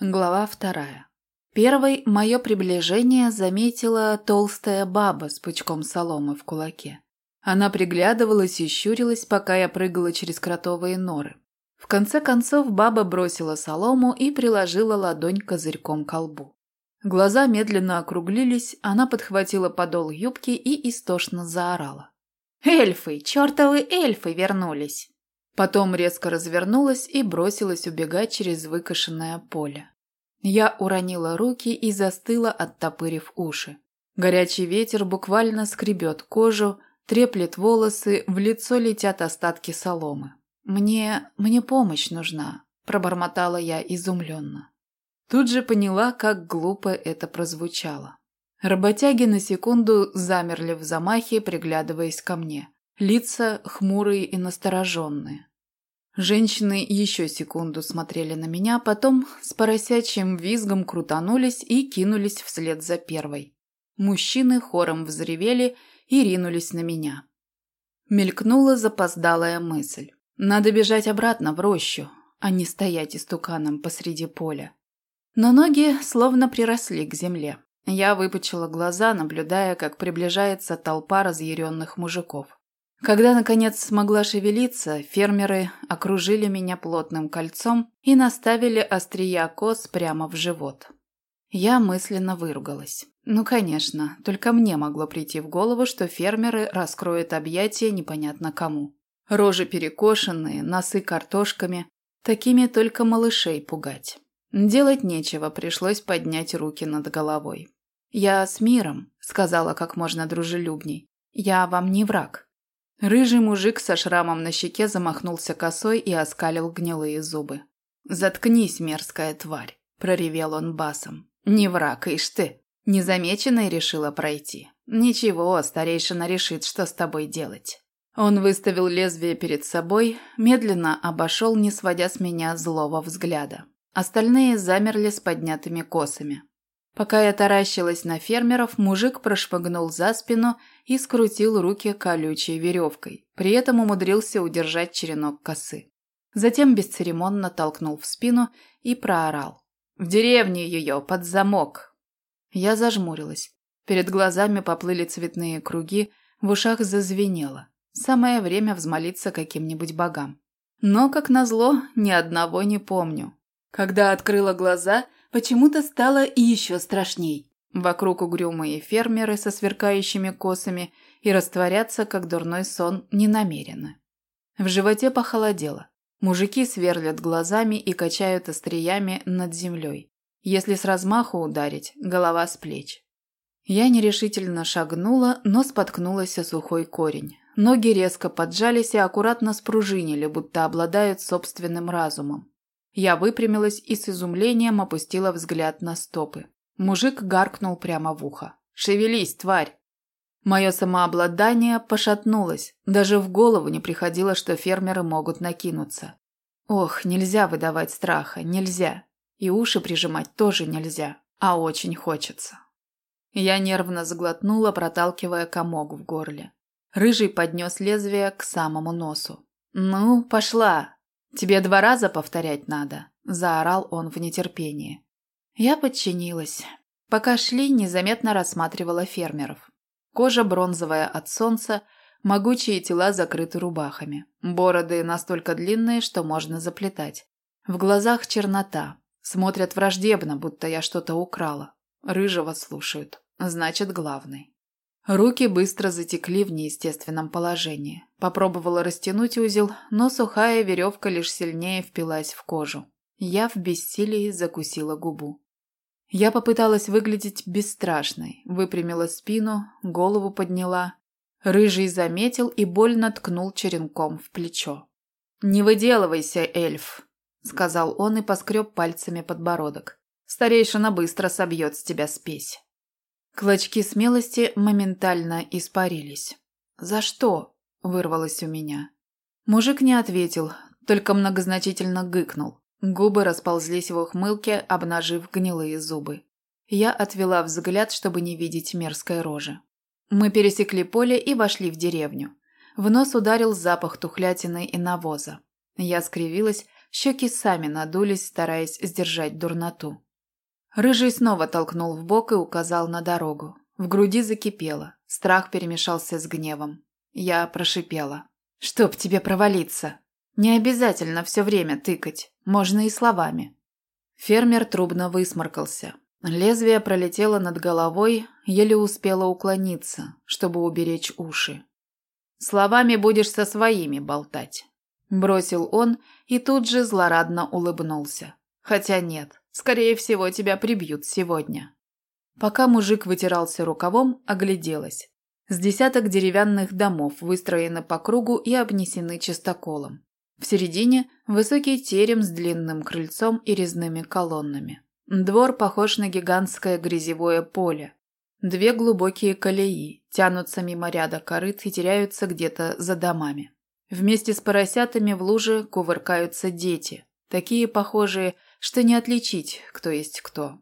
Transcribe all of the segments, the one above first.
Глава вторая. Первой мое приближение заметила толстая баба с пучком соломы в кулаке. Она приглядывалась и щурилась, пока я прыгала через кротовые норы. В конце концов баба бросила солому и приложила ладонь козырьком к колбу. Глаза медленно округлились, она подхватила подол юбки и истошно заорала. «Эльфы! Чертовы эльфы вернулись!» Потом резко развернулась и бросилась убегать через выкошенное поле. Я уронила руки и застыла, оттопырив уши. Горячий ветер буквально скребет кожу, треплет волосы, в лицо летят остатки соломы. «Мне... мне помощь нужна», – пробормотала я изумленно. Тут же поняла, как глупо это прозвучало. Работяги на секунду замерли в замахе, приглядываясь ко мне. Лица хмурые и настороженные. Женщины еще секунду смотрели на меня, потом с поросячьим визгом крутанулись и кинулись вслед за первой. Мужчины хором взревели и ринулись на меня. Мелькнула запоздалая мысль. Надо бежать обратно в рощу, а не стоять истуканом посреди поля. Но ноги словно приросли к земле. Я выпучила глаза, наблюдая, как приближается толпа разъяренных мужиков. Когда, наконец, смогла шевелиться, фермеры окружили меня плотным кольцом и наставили острия кос прямо в живот. Я мысленно выругалась. Ну, конечно, только мне могло прийти в голову, что фермеры раскроют объятия непонятно кому. Рожи перекошенные, носы картошками. Такими только малышей пугать. Делать нечего, пришлось поднять руки над головой. «Я с миром», — сказала как можно дружелюбней. «Я вам не враг». Рыжий мужик со шрамом на щеке замахнулся косой и оскалил гнилые зубы. «Заткнись, мерзкая тварь!» – проревел он басом. «Не враг, ишь ты! Незамеченной решила пройти. Ничего, старейшина решит, что с тобой делать». Он выставил лезвие перед собой, медленно обошел, не сводя с меня злого взгляда. Остальные замерли с поднятыми косами. Пока я таращилась на фермеров, мужик прошмыгнул за спину и скрутил руки колючей веревкой. При этом умудрился удержать черенок косы. Затем бесцеремонно толкнул в спину и проорал. «В деревню ее, под замок!» Я зажмурилась. Перед глазами поплыли цветные круги, в ушах зазвенело. Самое время взмолиться каким-нибудь богам. Но, как назло, ни одного не помню. Когда открыла глаза, почему-то стало еще страшней. Вокруг угрюмые фермеры со сверкающими косами и растворяться, как дурной сон, не намерены. В животе похолодело. Мужики сверлят глазами и качают остриями над землей. Если с размаху ударить, голова с плеч. Я нерешительно шагнула, но споткнулась о сухой корень. Ноги резко поджались и аккуратно спружинили, будто обладают собственным разумом. Я выпрямилась и с изумлением опустила взгляд на стопы. Мужик гаркнул прямо в ухо. «Шевелись, тварь!» Мое самообладание пошатнулось. Даже в голову не приходило, что фермеры могут накинуться. Ох, нельзя выдавать страха, нельзя. И уши прижимать тоже нельзя, а очень хочется. Я нервно сглотнула, проталкивая комок в горле. Рыжий поднес лезвие к самому носу. «Ну, пошла!» «Тебе два раза повторять надо», – заорал он в нетерпении. Я подчинилась. Пока шли, незаметно рассматривала фермеров. Кожа бронзовая от солнца, могучие тела закрыты рубахами. Бороды настолько длинные, что можно заплетать. В глазах чернота. Смотрят враждебно, будто я что-то украла. Рыжего слушают. Значит, главный. Руки быстро затекли в неестественном положении. Попробовала растянуть узел, но сухая веревка лишь сильнее впилась в кожу. Я в бессилии закусила губу. Я попыталась выглядеть бесстрашной, выпрямила спину, голову подняла. Рыжий заметил и больно ткнул черенком в плечо. «Не выделывайся, эльф», — сказал он и поскреб пальцами подбородок. «Старейшина быстро собьет с тебя спесь». Клочки смелости моментально испарились. «За что?» – вырвалось у меня. Мужик не ответил, только многозначительно гыкнул. Губы расползлись в ухмылке, обнажив гнилые зубы. Я отвела взгляд, чтобы не видеть мерзкой рожи. Мы пересекли поле и вошли в деревню. В нос ударил запах тухлятины и навоза. Я скривилась, щеки сами надулись, стараясь сдержать дурноту. Рыжий снова толкнул в бок и указал на дорогу. В груди закипело, страх перемешался с гневом. Я прошипела. «Чтоб тебе провалиться! Не обязательно все время тыкать, можно и словами». Фермер трубно высморкался. Лезвие пролетело над головой, еле успела уклониться, чтобы уберечь уши. «Словами будешь со своими болтать», – бросил он и тут же злорадно улыбнулся. «Хотя нет, скорее всего, тебя прибьют сегодня». Пока мужик вытирался рукавом, огляделась. С десяток деревянных домов выстроены по кругу и обнесены чистоколом. В середине высокий терем с длинным крыльцом и резными колоннами. Двор похож на гигантское грязевое поле. Две глубокие колеи тянутся мимо ряда корыт и теряются где-то за домами. Вместе с поросятами в луже кувыркаются дети, такие похожие, что не отличить, кто есть кто.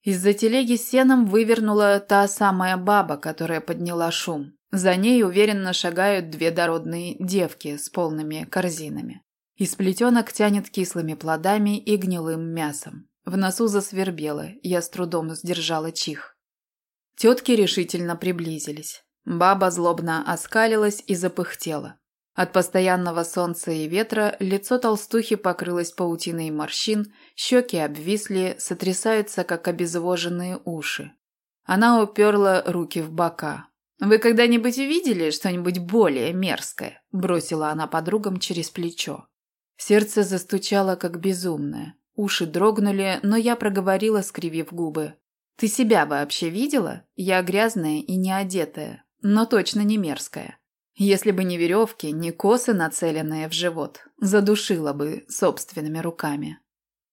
Из-за телеги с сеном вывернула та самая баба, которая подняла шум. За ней уверенно шагают две дородные девки с полными корзинами. Из плетенок тянет кислыми плодами и гнилым мясом. В носу засвербело, я с трудом сдержала чих. Тетки решительно приблизились. Баба злобно оскалилась и запыхтела. От постоянного солнца и ветра лицо толстухи покрылось паутиной морщин, щеки обвисли, сотрясаются, как обезвоженные уши. Она уперла руки в бока. «Вы когда-нибудь видели что-нибудь более мерзкое?» – бросила она подругам через плечо. Сердце застучало, как безумное. Уши дрогнули, но я проговорила, скривив губы. «Ты себя вообще видела? Я грязная и не одетая, но точно не мерзкая. Если бы не веревки, не косы, нацеленные в живот, задушила бы собственными руками.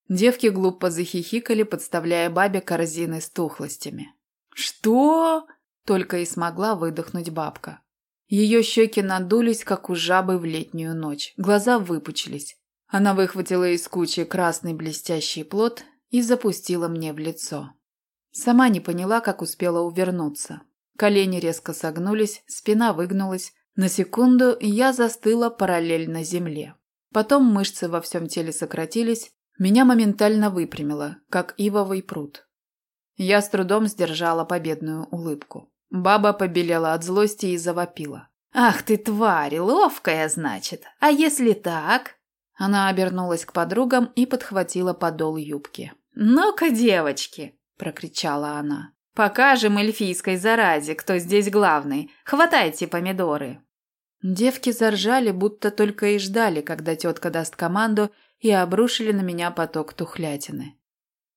Девки глупо захихикали, подставляя бабе корзины с тухлостями. «Что?» – только и смогла выдохнуть бабка. Ее щеки надулись, как у жабы в летнюю ночь, глаза выпучились. Она выхватила из кучи красный блестящий плод и запустила мне в лицо. Сама не поняла, как успела увернуться. Колени резко согнулись, спина выгнулась, на секунду я застыла параллельно земле. Потом мышцы во всем теле сократились, меня моментально выпрямило, как ивовый пруд. Я с трудом сдержала победную улыбку. Баба побелела от злости и завопила. «Ах ты, тварь, ловкая, значит! А если так?» Она обернулась к подругам и подхватила подол юбки. «Ну-ка, девочки!» – прокричала она. Покажем эльфийской заразе, кто здесь главный. Хватайте помидоры. Девки заржали, будто только и ждали, когда тетка даст команду, и обрушили на меня поток тухлятины.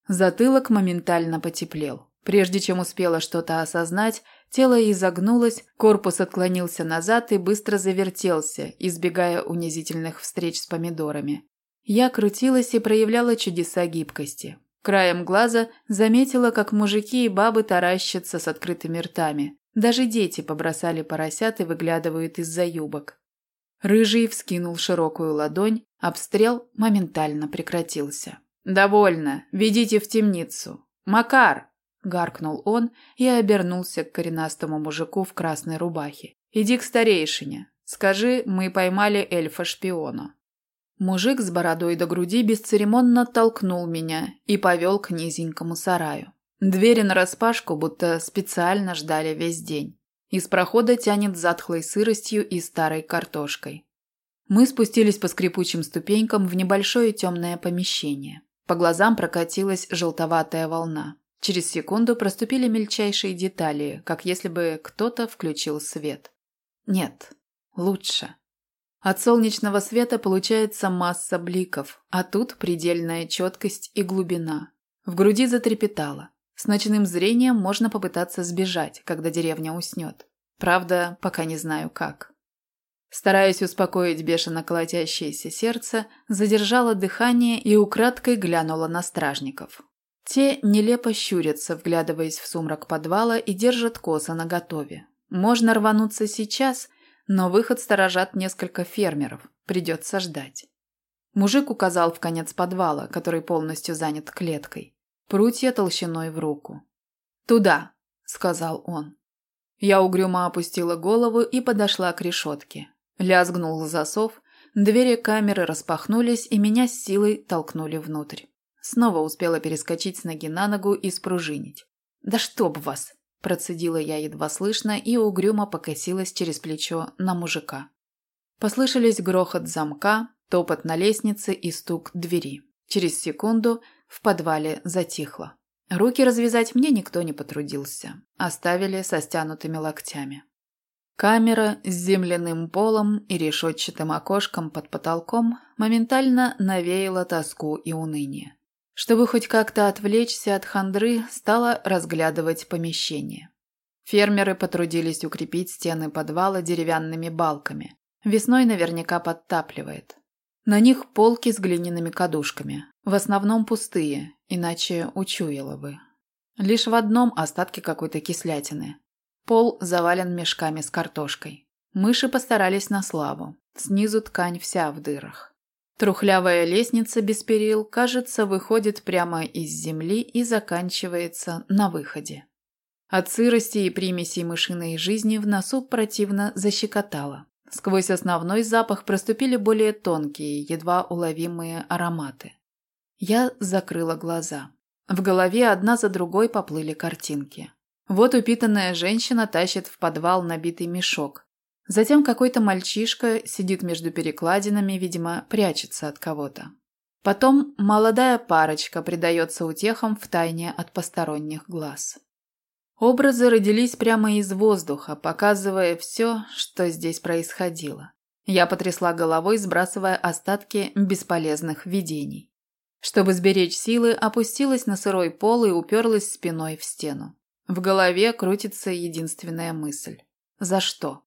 Затылок моментально потеплел. Прежде чем успела что-то осознать, тело изогнулось, корпус отклонился назад и быстро завертелся, избегая унизительных встреч с помидорами. Я крутилась и проявляла чудеса гибкости. Краем глаза заметила, как мужики и бабы таращатся с открытыми ртами. Даже дети побросали поросят и выглядывают из-за юбок. Рыжий вскинул широкую ладонь, обстрел моментально прекратился. «Довольно, ведите в темницу. Макар!» – гаркнул он и обернулся к коренастому мужику в красной рубахе. «Иди к старейшине. Скажи, мы поймали эльфа-шпиона». Мужик с бородой до груди бесцеремонно толкнул меня и повел к низенькому сараю. Двери нараспашку будто специально ждали весь день. Из прохода тянет затхлой сыростью и старой картошкой. Мы спустились по скрипучим ступенькам в небольшое темное помещение. По глазам прокатилась желтоватая волна. Через секунду проступили мельчайшие детали, как если бы кто-то включил свет. Нет, лучше. От солнечного света получается масса бликов, а тут предельная четкость и глубина. В груди затрепетало. С ночным зрением можно попытаться сбежать, когда деревня уснет. Правда, пока не знаю как. Стараясь успокоить бешено колотящееся сердце, задержала дыхание и украдкой глянула на стражников. Те нелепо щурятся, вглядываясь в сумрак подвала и держат коса наготове. Можно рвануться сейчас но выход сторожат несколько фермеров. Придется ждать. Мужик указал в конец подвала, который полностью занят клеткой. Прутья толщиной в руку. «Туда!» – сказал он. Я угрюмо опустила голову и подошла к решетке. Лязгнул засов, Двери камеры распахнулись, и меня с силой толкнули внутрь. Снова успела перескочить с ноги на ногу и спружинить. «Да чтоб вас!» – процедила я едва слышно и угрюмо покосилась через плечо на мужика. Послышались грохот замка, топот на лестнице и стук двери. Через секунду в подвале затихло. Руки развязать мне никто не потрудился. Оставили со стянутыми локтями. Камера с земляным полом и решетчатым окошком под потолком моментально навеяла тоску и уныние. Чтобы хоть как-то отвлечься от хандры, стала разглядывать помещение. Фермеры потрудились укрепить стены подвала деревянными балками. Весной наверняка подтапливает. На них полки с глиняными кадушками, в основном пустые, иначе учуяла бы. Лишь в одном остатки какой-то кислятины. Пол завален мешками с картошкой. Мыши постарались на славу. Снизу ткань вся в дырах. Трухлявая лестница без перил, кажется, выходит прямо из земли и заканчивается на выходе. От сырости и примесей мышиной жизни в носу противно защекотало. Сквозь основной запах проступили более тонкие, едва уловимые ароматы. Я закрыла глаза. В голове одна за другой поплыли картинки. Вот упитанная женщина тащит в подвал набитый мешок. Затем какой-то мальчишка сидит между перекладинами, видимо, прячется от кого-то. Потом молодая парочка предается утехам в тайне от посторонних глаз. Образы родились прямо из воздуха, показывая все, что здесь происходило. Я потрясла головой, сбрасывая остатки бесполезных видений. Чтобы сберечь силы, опустилась на сырой пол и уперлась спиной в стену. В голове крутится единственная мысль. За что?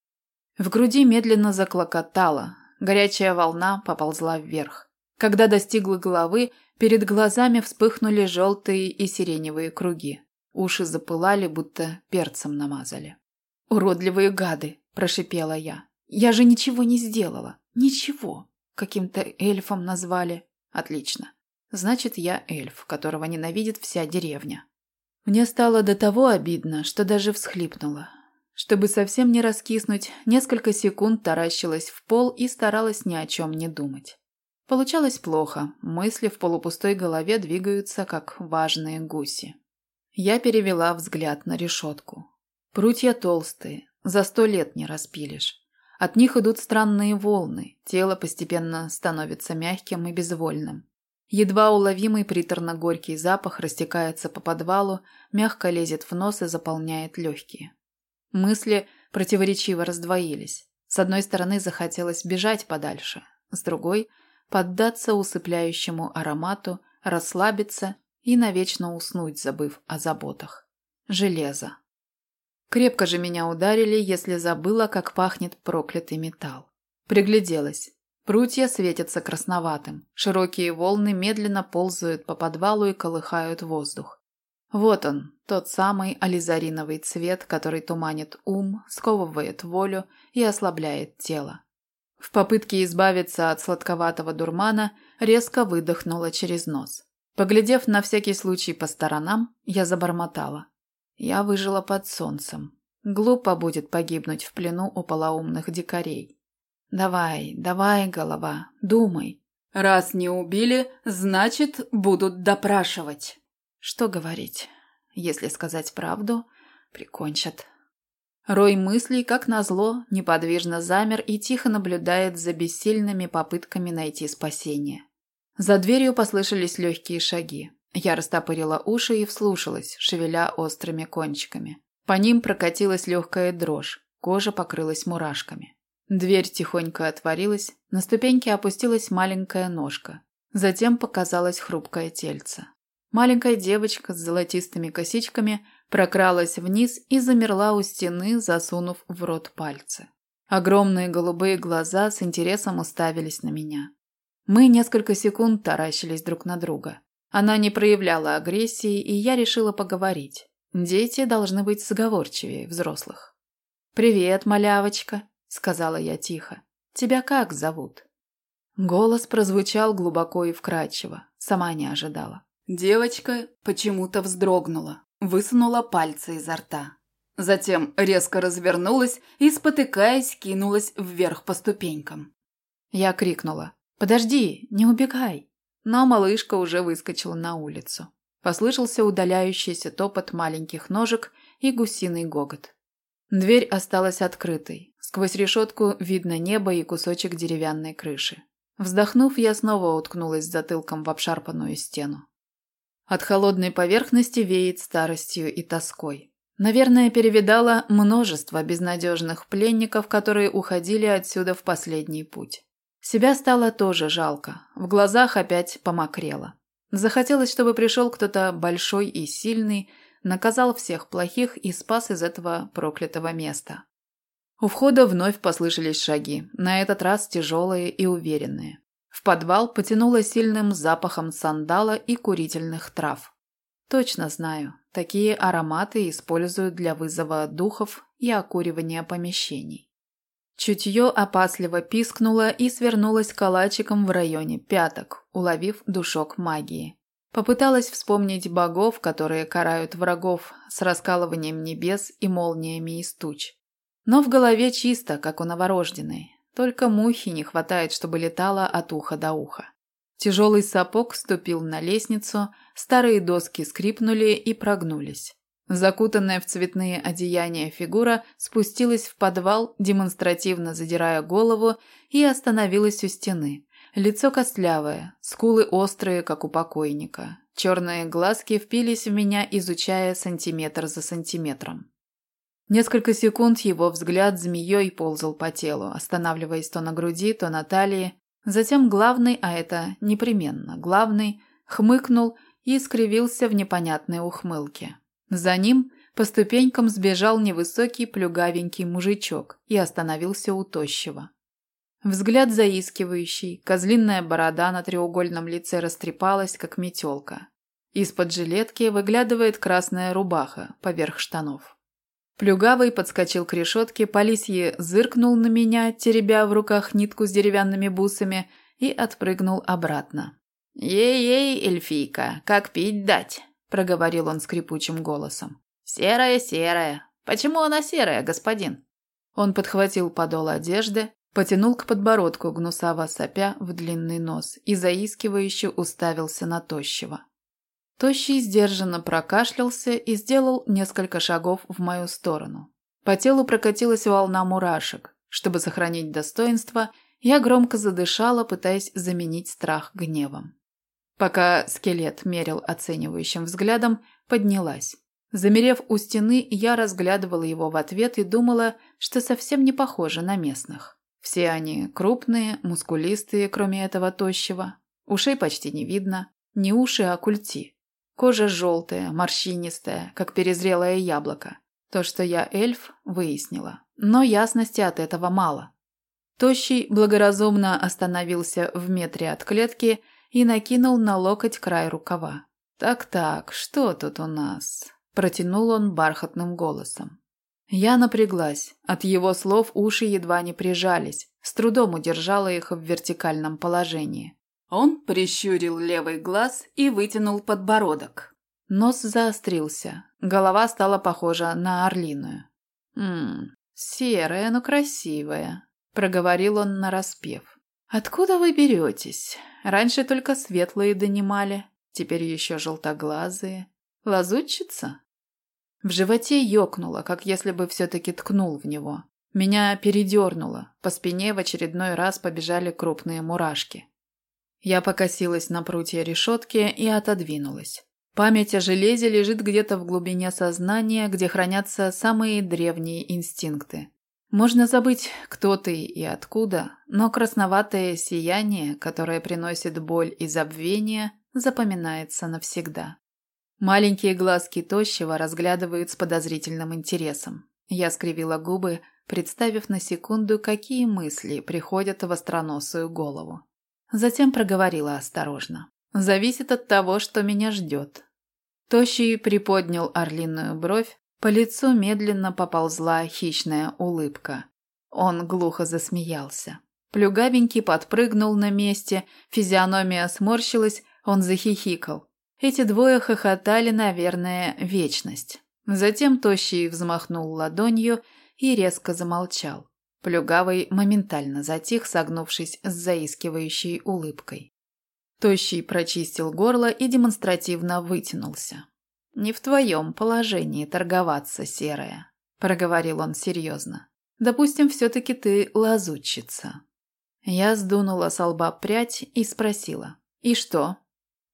В груди медленно заклокотало. Горячая волна поползла вверх. Когда достигла головы, перед глазами вспыхнули желтые и сиреневые круги. Уши запылали, будто перцем намазали. «Уродливые гады!» – прошипела я. «Я же ничего не сделала. Ничего. Каким-то эльфом назвали. Отлично. Значит, я эльф, которого ненавидит вся деревня. Мне стало до того обидно, что даже всхлипнула. Чтобы совсем не раскиснуть, несколько секунд таращилась в пол и старалась ни о чем не думать. Получалось плохо, мысли в полупустой голове двигаются, как важные гуси. Я перевела взгляд на решетку. Прутья толстые, за сто лет не распилишь. От них идут странные волны, тело постепенно становится мягким и безвольным. Едва уловимый приторно-горький запах растекается по подвалу, мягко лезет в нос и заполняет легкие. Мысли противоречиво раздвоились. С одной стороны захотелось бежать подальше, с другой – поддаться усыпляющему аромату, расслабиться и навечно уснуть, забыв о заботах. Железо. Крепко же меня ударили, если забыла, как пахнет проклятый металл. Пригляделась. Прутья светятся красноватым. Широкие волны медленно ползают по подвалу и колыхают воздух. Вот он, тот самый ализариновый цвет, который туманит ум, сковывает волю и ослабляет тело. В попытке избавиться от сладковатого дурмана резко выдохнула через нос. Поглядев на всякий случай по сторонам, я забормотала. Я выжила под солнцем. Глупо будет погибнуть в плену у полоумных дикарей. Давай, давай, голова, думай. Раз не убили, значит, будут допрашивать. Что говорить? Если сказать правду, прикончат. Рой мыслей, как назло, неподвижно замер и тихо наблюдает за бессильными попытками найти спасение. За дверью послышались легкие шаги. Я растопырила уши и вслушалась, шевеля острыми кончиками. По ним прокатилась легкая дрожь, кожа покрылась мурашками. Дверь тихонько отворилась, на ступеньке опустилась маленькая ножка. Затем показалось хрупкое тельце. Маленькая девочка с золотистыми косичками прокралась вниз и замерла у стены, засунув в рот пальцы. Огромные голубые глаза с интересом уставились на меня. Мы несколько секунд таращились друг на друга. Она не проявляла агрессии, и я решила поговорить. Дети должны быть сговорчивее взрослых. «Привет, малявочка», сказала я тихо. Тебя как зовут? Голос прозвучал глубоко и вкрадчиво. Сама не ожидала. Девочка почему-то вздрогнула, высунула пальцы изо рта. Затем резко развернулась и, спотыкаясь, кинулась вверх по ступенькам. Я крикнула. «Подожди, не убегай!» Но малышка уже выскочила на улицу. Послышался удаляющийся топот маленьких ножек и гусиный гогот. Дверь осталась открытой. Сквозь решетку видно небо и кусочек деревянной крыши. Вздохнув, я снова уткнулась затылком в обшарпанную стену. От холодной поверхности веет старостью и тоской. Наверное, перевидала множество безнадежных пленников, которые уходили отсюда в последний путь. Себя стало тоже жалко, в глазах опять помокрело. Захотелось, чтобы пришел кто-то большой и сильный, наказал всех плохих и спас из этого проклятого места. У входа вновь послышались шаги, на этот раз тяжелые и уверенные. В подвал потянуло сильным запахом сандала и курительных трав. Точно знаю, такие ароматы используют для вызова духов и окуривания помещений. Чутье опасливо пискнуло и свернулось калачиком в районе пяток, уловив душок магии. Попыталась вспомнить богов, которые карают врагов с раскалыванием небес и молниями из туч. Но в голове чисто, как у новорожденной. Только мухи не хватает, чтобы летала от уха до уха. Тяжелый сапог ступил на лестницу, старые доски скрипнули и прогнулись. Закутанная в цветные одеяния фигура спустилась в подвал, демонстративно задирая голову, и остановилась у стены. Лицо костлявое, скулы острые, как у покойника. Черные глазки впились в меня, изучая сантиметр за сантиметром. Несколько секунд его взгляд змеей ползал по телу, останавливаясь то на груди, то на талии. Затем главный, а это непременно главный, хмыкнул и скривился в непонятной ухмылке. За ним по ступенькам сбежал невысокий плюгавенький мужичок и остановился у тощего. Взгляд заискивающий, козлиная борода на треугольном лице растрепалась, как метелка. Из-под жилетки выглядывает красная рубаха поверх штанов. Плюгавый подскочил к решетке, Полисье зыркнул на меня, теребя в руках нитку с деревянными бусами, и отпрыгнул обратно. «Ей-ей, эльфийка, как пить дать?» – проговорил он скрипучим голосом. «Серая-серая. Почему она серая, господин?» Он подхватил подол одежды, Потянул к подбородку, гнусаво сопя в длинный нос, и заискивающе уставился на тощего. Тощий сдержанно прокашлялся и сделал несколько шагов в мою сторону. По телу прокатилась волна мурашек. Чтобы сохранить достоинство, я громко задышала, пытаясь заменить страх гневом. Пока скелет мерил оценивающим взглядом, поднялась. Замерев у стены, я разглядывала его в ответ и думала, что совсем не похоже на местных. Все они крупные, мускулистые, кроме этого тощего. Ушей почти не видно. Не уши, а культи. Кожа желтая, морщинистая, как перезрелое яблоко. То, что я эльф, выяснила. Но ясности от этого мало. Тощий благоразумно остановился в метре от клетки и накинул на локоть край рукава. «Так-так, что тут у нас?» – протянул он бархатным голосом. Я напряглась. От его слов уши едва не прижались. С трудом удержала их в вертикальном положении. Он прищурил левый глаз и вытянул подбородок. Нос заострился. Голова стала похожа на орлиную. «Ммм, серая, но красивая», – проговорил он нараспев. «Откуда вы беретесь? Раньше только светлые донимали, теперь еще желтоглазые. Лазутчица?» В животе ёкнуло, как если бы все-таки ткнул в него. Меня передернуло, по спине в очередной раз побежали крупные мурашки. Я покосилась на прутья решетки и отодвинулась. Память о железе лежит где-то в глубине сознания, где хранятся самые древние инстинкты. Можно забыть, кто ты и откуда, но красноватое сияние, которое приносит боль и забвение, запоминается навсегда. Маленькие глазки тощего разглядывают с подозрительным интересом. Я скривила губы, представив на секунду, какие мысли приходят в остроносую голову. Затем проговорила осторожно. «Зависит от того, что меня ждет». Тощий приподнял орлиную бровь, по лицу медленно поползла хищная улыбка. Он глухо засмеялся. Плюгавенький подпрыгнул на месте, физиономия сморщилась, он захихикал. Эти двое хохотали, наверное, вечность. Затем Тощий взмахнул ладонью и резко замолчал. Плюгавый моментально затих, согнувшись с заискивающей улыбкой. Тощий прочистил горло и демонстративно вытянулся. «Не в твоем положении торговаться, серая», – проговорил он серьезно. «Допустим, все-таки ты лазутчица». Я сдунула с лба прядь и спросила. «И что?»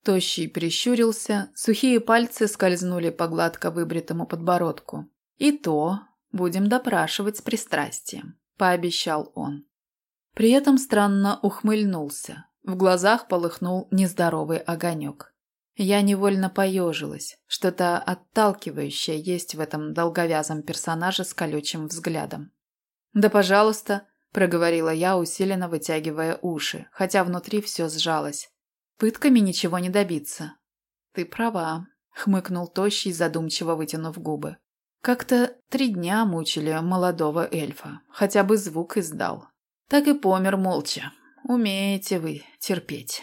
Тощий прищурился, сухие пальцы скользнули по гладко выбритому подбородку. «И то будем допрашивать с пристрастием», – пообещал он. При этом странно ухмыльнулся. В глазах полыхнул нездоровый огонек. Я невольно поежилась. Что-то отталкивающее есть в этом долговязом персонаже с колючим взглядом. «Да, пожалуйста», – проговорила я, усиленно вытягивая уши, хотя внутри все сжалось. «Пытками ничего не добиться». «Ты права», – хмыкнул Тощий, задумчиво вытянув губы. «Как-то три дня мучили молодого эльфа, хотя бы звук издал. Так и помер молча, Умеете вы терпеть.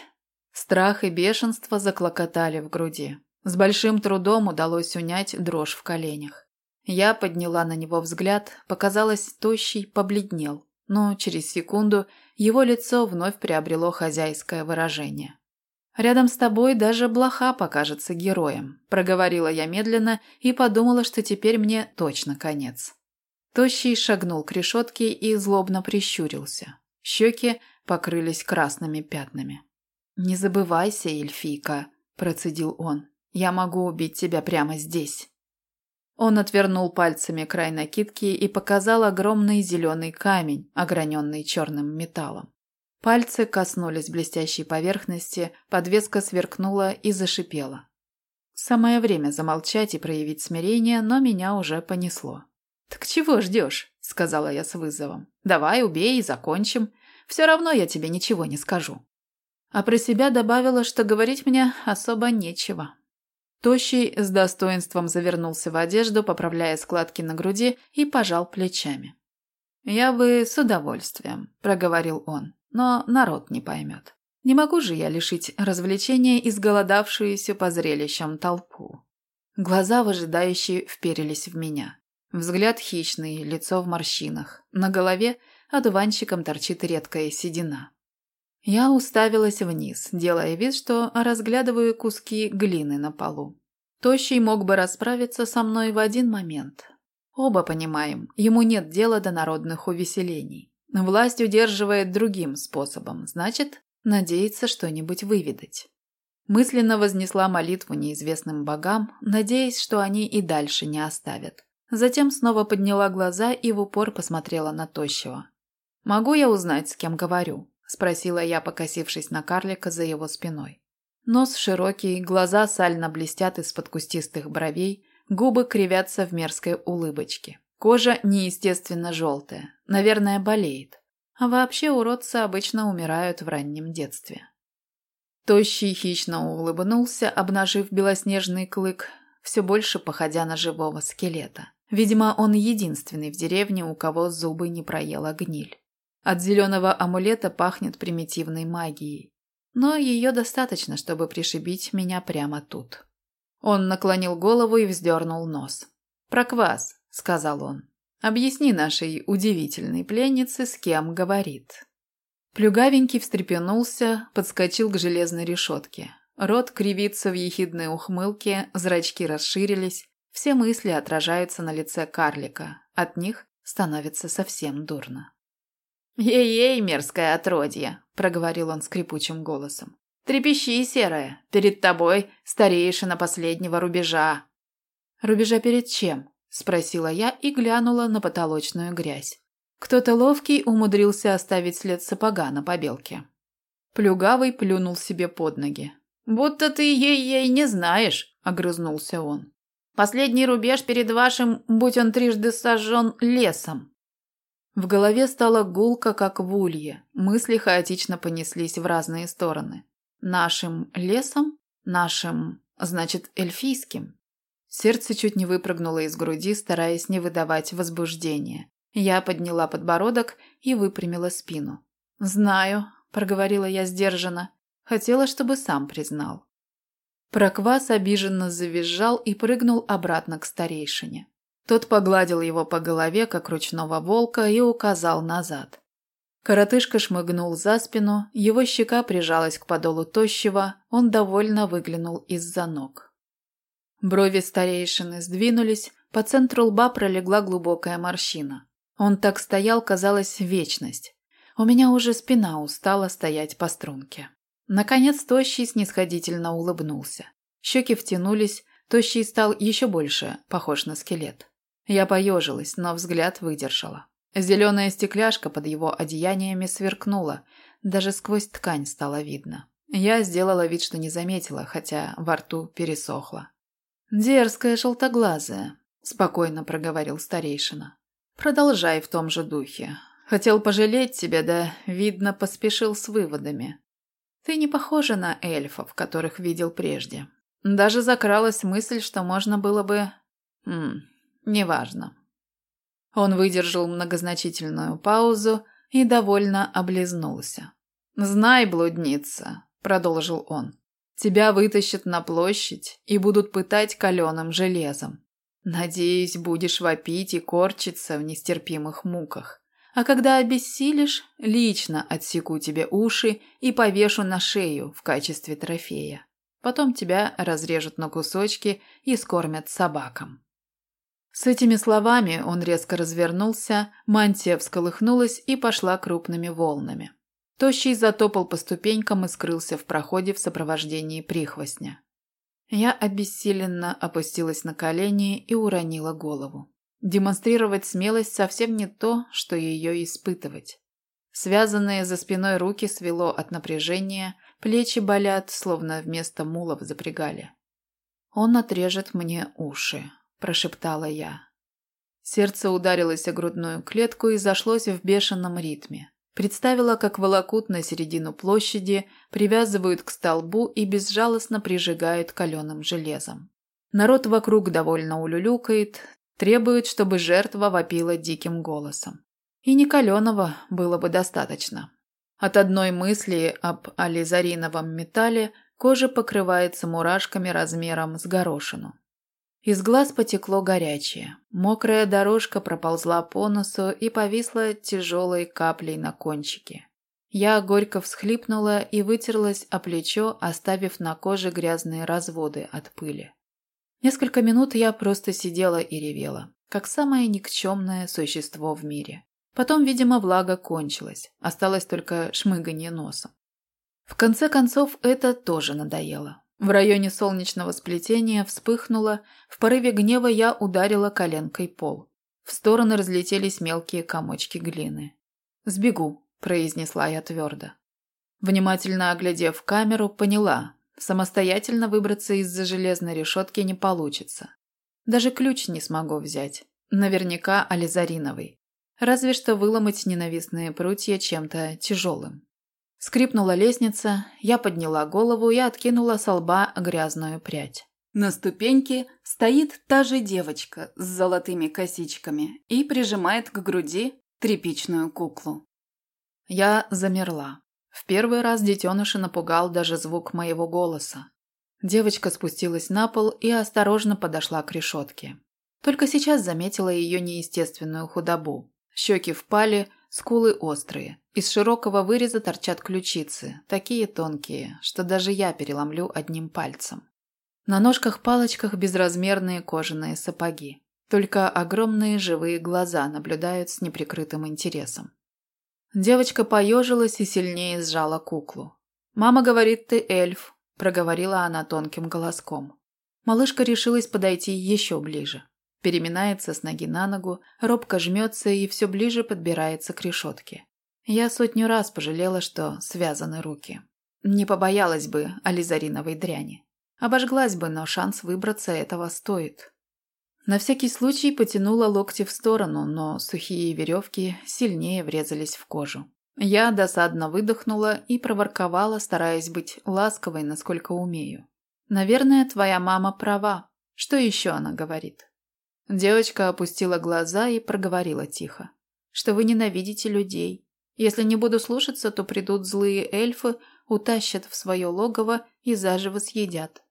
Страх и бешенство заклокотали в груди. С большим трудом удалось унять дрожь в коленях. Я подняла на него взгляд, показалось, тощий побледнел, но через секунду его лицо вновь приобрело хозяйское выражение. «Рядом с тобой даже блоха покажется героем», – проговорила я медленно и подумала, что теперь мне точно конец. Тощий шагнул к решетке и злобно прищурился. Щеки покрылись красными пятнами. «Не забывайся, эльфийка», – процедил он. «Я могу убить тебя прямо здесь». Он отвернул пальцами край накидки и показал огромный зеленый камень, ограненный черным металлом. Пальцы коснулись блестящей поверхности, подвеска сверкнула и зашипела. Самое время замолчать и проявить смирение, но меня уже понесло. «Так чего ждешь?» – сказала я с вызовом. «Давай, убей и закончим. Все равно я тебе ничего не скажу». А про себя добавила, что говорить мне особо нечего. Тощий с достоинством завернулся в одежду, поправляя складки на груди, и пожал плечами. «Я бы с удовольствием», – проговорил он, – «но народ не поймет. Не могу же я лишить развлечения изголодавшуюся по зрелищам толпу». Глаза выжидающие вперились в меня. Взгляд хищный, лицо в морщинах. На голове одуванчиком торчит редкая седина. Я уставилась вниз, делая вид, что разглядываю куски глины на полу. Тощий мог бы расправиться со мной в один момент. Оба понимаем, ему нет дела до народных увеселений. Власть удерживает другим способом, значит, надеется что-нибудь выведать. Мысленно вознесла молитву неизвестным богам, надеясь, что они и дальше не оставят. Затем снова подняла глаза и в упор посмотрела на Тощего. «Могу я узнать, с кем говорю?» – спросила я, покосившись на карлика за его спиной. Нос широкий, глаза сально блестят из-под кустистых бровей, губы кривятся в мерзкой улыбочке. Кожа неестественно желтая, наверное, болеет. А вообще уродцы обычно умирают в раннем детстве. Тощий хищно улыбнулся, обнажив белоснежный клык, все больше походя на живого скелета. Видимо, он единственный в деревне, у кого зубы не проела гниль. От зеленого амулета пахнет примитивной магией. Но ее достаточно, чтобы пришибить меня прямо тут. Он наклонил голову и вздернул нос. «Про квас», — сказал он. «Объясни нашей удивительной пленнице, с кем говорит». Плюгавенький встрепенулся, подскочил к железной решетке. Рот кривится в ехидной ухмылке, зрачки расширились, все мысли отражаются на лице карлика. От них становится совсем дурно. «Ей-ей, мерзкое отродье!» – проговорил он скрипучим голосом. «Трепещи, серая! Перед тобой старейшина последнего рубежа!» «Рубежа перед чем?» – спросила я и глянула на потолочную грязь. Кто-то ловкий умудрился оставить след сапога на побелке. Плюгавый плюнул себе под ноги. «Будто ты ей-ей не знаешь», – огрызнулся он. «Последний рубеж перед вашим, будь он трижды сожжен лесом. В голове стало гулко, как в улье. Мысли хаотично понеслись в разные стороны. Нашим лесом? Нашим, значит, эльфийским? Сердце чуть не выпрыгнуло из груди, стараясь не выдавать возбуждения. Я подняла подбородок и выпрямила спину. «Знаю», – проговорила я сдержанно. Хотела, чтобы сам признал. Проквас обиженно завизжал и прыгнул обратно к старейшине. Тот погладил его по голове, как ручного волка, и указал назад. Коротышка шмыгнул за спину, его щека прижалась к подолу тощего, он довольно выглянул из-за ног. Брови старейшины сдвинулись, по центру лба пролегла глубокая морщина. Он так стоял, казалось, вечность. У меня уже спина устала стоять по струнке. Наконец Тощий снисходительно улыбнулся. Щеки втянулись, Тощий стал еще больше похож на скелет. Я поежилась, но взгляд выдержала. Зеленая стекляшка под его одеяниями сверкнула, даже сквозь ткань стало видно. Я сделала вид, что не заметила, хотя во рту пересохло. «Дерзкая желтоглазая», – спокойно проговорил старейшина. «Продолжай в том же духе. Хотел пожалеть тебя, да, видно, поспешил с выводами. Ты не похожа на эльфов, которых видел прежде. Даже закралась мысль, что можно было бы... М неважно. Он выдержал многозначительную паузу и довольно облизнулся. «Знай, блудница», — продолжил он, — «тебя вытащат на площадь и будут пытать каленым железом. Надеюсь, будешь вопить и корчиться в нестерпимых муках. А когда обессилишь, лично отсеку тебе уши и повешу на шею в качестве трофея. Потом тебя разрежут на кусочки и скормят собакам». С этими словами он резко развернулся, мантия всколыхнулась и пошла крупными волнами. Тощий затопал по ступенькам и скрылся в проходе в сопровождении прихвостня. Я обессиленно опустилась на колени и уронила голову. Демонстрировать смелость совсем не то, что ее испытывать. Связанные за спиной руки свело от напряжения, плечи болят, словно вместо мулов запрягали. Он отрежет мне уши прошептала я. Сердце ударилось о грудную клетку и зашлось в бешеном ритме. Представила, как волокут на середину площади, привязывают к столбу и безжалостно прижигают каленым железом. Народ вокруг довольно улюлюкает, требует, чтобы жертва вопила диким голосом. И не каленого было бы достаточно. От одной мысли об ализариновом металле кожа покрывается мурашками размером с горошину. Из глаз потекло горячее. Мокрая дорожка проползла по носу и повисла тяжелой каплей на кончике. Я горько всхлипнула и вытерлась о плечо, оставив на коже грязные разводы от пыли. Несколько минут я просто сидела и ревела, как самое никчемное существо в мире. Потом, видимо, влага кончилась, осталось только шмыганье носом. В конце концов, это тоже надоело. В районе солнечного сплетения вспыхнуло, в порыве гнева я ударила коленкой пол. В стороны разлетелись мелкие комочки глины. «Сбегу», – произнесла я твердо. Внимательно оглядев камеру, поняла, самостоятельно выбраться из-за железной решетки не получится. Даже ключ не смогу взять. Наверняка ализариновый. Разве что выломать ненавистные прутья чем-то тяжелым. Скрипнула лестница, я подняла голову и откинула со лба грязную прядь. На ступеньке стоит та же девочка с золотыми косичками и прижимает к груди тряпичную куклу. Я замерла. В первый раз детеныша напугал даже звук моего голоса. Девочка спустилась на пол и осторожно подошла к решетке. Только сейчас заметила ее неестественную худобу. Щеки впали, скулы острые. Из широкого выреза торчат ключицы, такие тонкие, что даже я переломлю одним пальцем. На ножках-палочках безразмерные кожаные сапоги. Только огромные живые глаза наблюдают с неприкрытым интересом. Девочка поежилась и сильнее сжала куклу. «Мама говорит, ты эльф», – проговорила она тонким голоском. Малышка решилась подойти еще ближе. Переминается с ноги на ногу, робко жмется и все ближе подбирается к решетке. Я сотню раз пожалела, что связаны руки. Не побоялась бы ализариновой дряни. Обожглась бы, но шанс выбраться этого стоит. На всякий случай потянула локти в сторону, но сухие веревки сильнее врезались в кожу. Я досадно выдохнула и проворковала, стараясь быть ласковой, насколько умею. «Наверное, твоя мама права. Что еще она говорит?» Девочка опустила глаза и проговорила тихо. «Что вы ненавидите людей, если не буду слушаться, то придут злые эльфы, утащат в свое логово и заживо съедят.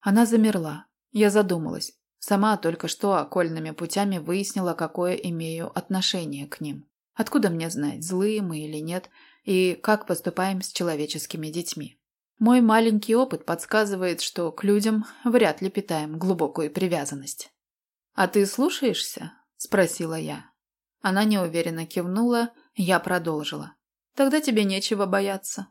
Она замерла. Я задумалась, Сама только что окольными путями выяснила, какое имею отношение к ним. Откуда мне знать, злые мы или нет, и как поступаем с человеческими детьми. Мой маленький опыт подсказывает, что к людям вряд ли питаем глубокую привязанность. «А ты слушаешься?» – спросила я. Она неуверенно кивнула, я продолжила. «Тогда тебе нечего бояться».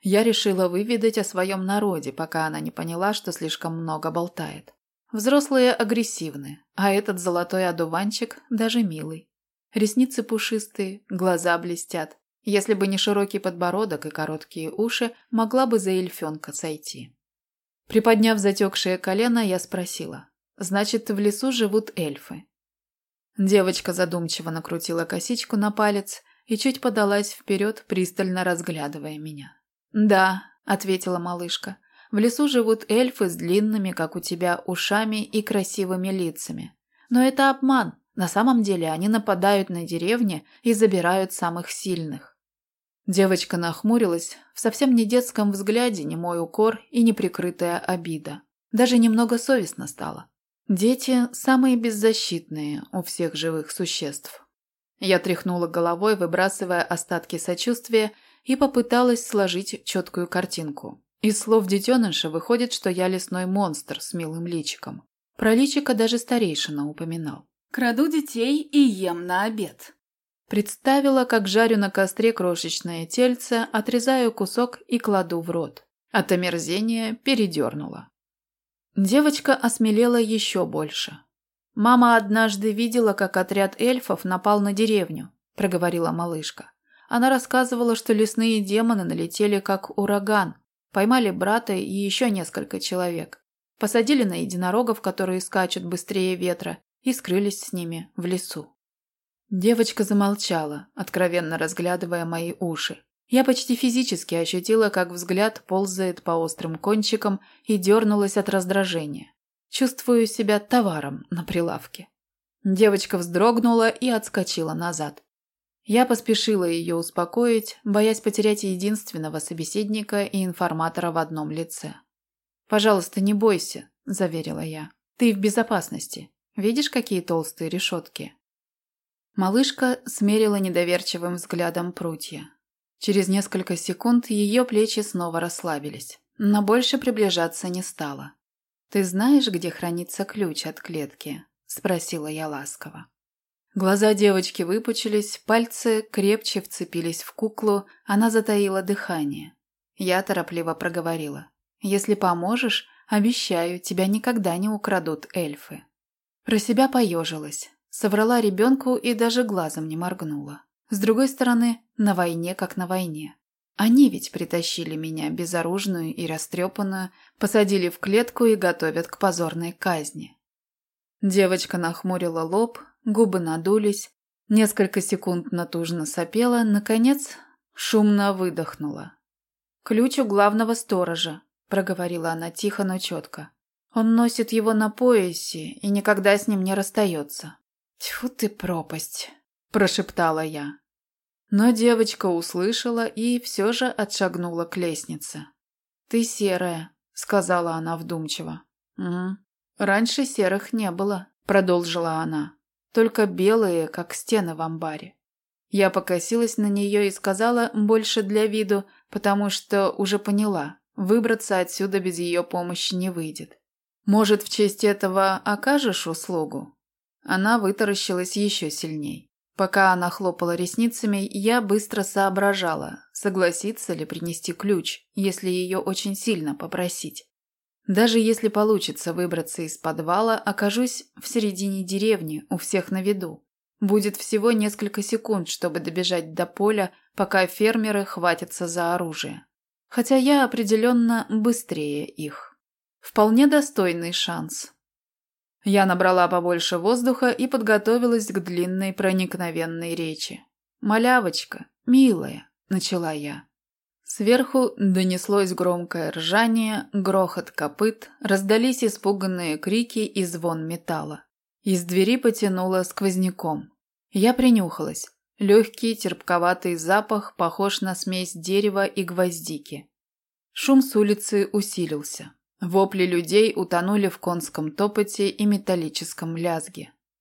Я решила выведать о своем народе, пока она не поняла, что слишком много болтает. Взрослые агрессивны, а этот золотой одуванчик даже милый. Ресницы пушистые, глаза блестят, если бы не широкий подбородок и короткие уши, могла бы за эльфенка сойти. Приподняв затекшее колено, я спросила. «Значит, в лесу живут эльфы?» Девочка задумчиво накрутила косичку на палец и чуть подалась вперед, пристально разглядывая меня. «Да», — ответила малышка, — «в лесу живут эльфы с длинными, как у тебя, ушами и красивыми лицами. Но это обман. На самом деле они нападают на деревни и забирают самых сильных. Девочка нахмурилась, в совсем не детском взгляде не мой укор и неприкрытая обида. Даже немного совестно стало. Дети – самые беззащитные у всех живых существ. Я тряхнула головой, выбрасывая остатки сочувствия, и попыталась сложить четкую картинку. Из слов детеныша выходит, что я лесной монстр с милым личиком. Про личика даже старейшина упоминал. «Краду детей и ем на обед», Представила, как жарю на костре крошечное тельце, отрезаю кусок и кладу в рот. От омерзения передернула. Девочка осмелела еще больше. «Мама однажды видела, как отряд эльфов напал на деревню», – проговорила малышка. Она рассказывала, что лесные демоны налетели как ураган, поймали брата и еще несколько человек, посадили на единорогов, которые скачут быстрее ветра, и скрылись с ними в лесу. Девочка замолчала, откровенно разглядывая мои уши. Я почти физически ощутила, как взгляд ползает по острым кончикам и дернулась от раздражения. Чувствую себя товаром на прилавке. Девочка вздрогнула и отскочила назад. Я поспешила ее успокоить, боясь потерять единственного собеседника и информатора в одном лице. «Пожалуйста, не бойся», – заверила я. «Ты в безопасности. Видишь, какие толстые решетки?» Малышка смерила недоверчивым взглядом прутья. Через несколько секунд ее плечи снова расслабились, но больше приближаться не стала. «Ты знаешь, где хранится ключ от клетки?» – спросила я ласково. Глаза девочки выпучились, пальцы крепче вцепились в куклу, она затаила дыхание. Я торопливо проговорила. «Если поможешь, обещаю, тебя никогда не украдут эльфы». Про себя поежилась. Соврала ребенку и даже глазом не моргнула. С другой стороны, на войне как на войне. Они ведь притащили меня безоружную и растрепанную, посадили в клетку и готовят к позорной казни. Девочка нахмурила лоб, губы надулись, несколько секунд натужно сопела, наконец шумно выдохнула. «Ключ у главного сторожа», – проговорила она тихо, но четко. «Он носит его на поясе и никогда с ним не расстается. «Тьфу ты, пропасть!» – прошептала я. Но девочка услышала и все же отшагнула к лестнице. «Ты серая», – сказала она вдумчиво. «Угу. Раньше серых не было», – продолжила она. «Только белые, как стены в амбаре». Я покосилась на нее и сказала больше для виду, потому что уже поняла, выбраться отсюда без ее помощи не выйдет. «Может, в честь этого окажешь услугу?» Она вытаращилась еще сильней. Пока она хлопала ресницами, я быстро соображала, согласится ли принести ключ, если ее очень сильно попросить. Даже если получится выбраться из подвала, окажусь в середине деревни, у всех на виду. Будет всего несколько секунд, чтобы добежать до поля, пока фермеры хватятся за оружие. Хотя я определенно быстрее их. Вполне достойный шанс. Я набрала побольше воздуха и подготовилась к длинной проникновенной речи. «Малявочка, милая», — начала я. Сверху донеслось громкое ржание, грохот копыт, раздались испуганные крики и звон металла. Из двери потянуло сквозняком. Я принюхалась. Легкий терпковатый запах похож на смесь дерева и гвоздики. Шум с улицы усилился. Вопли людей утонули в конском топоте и металлическом лязге.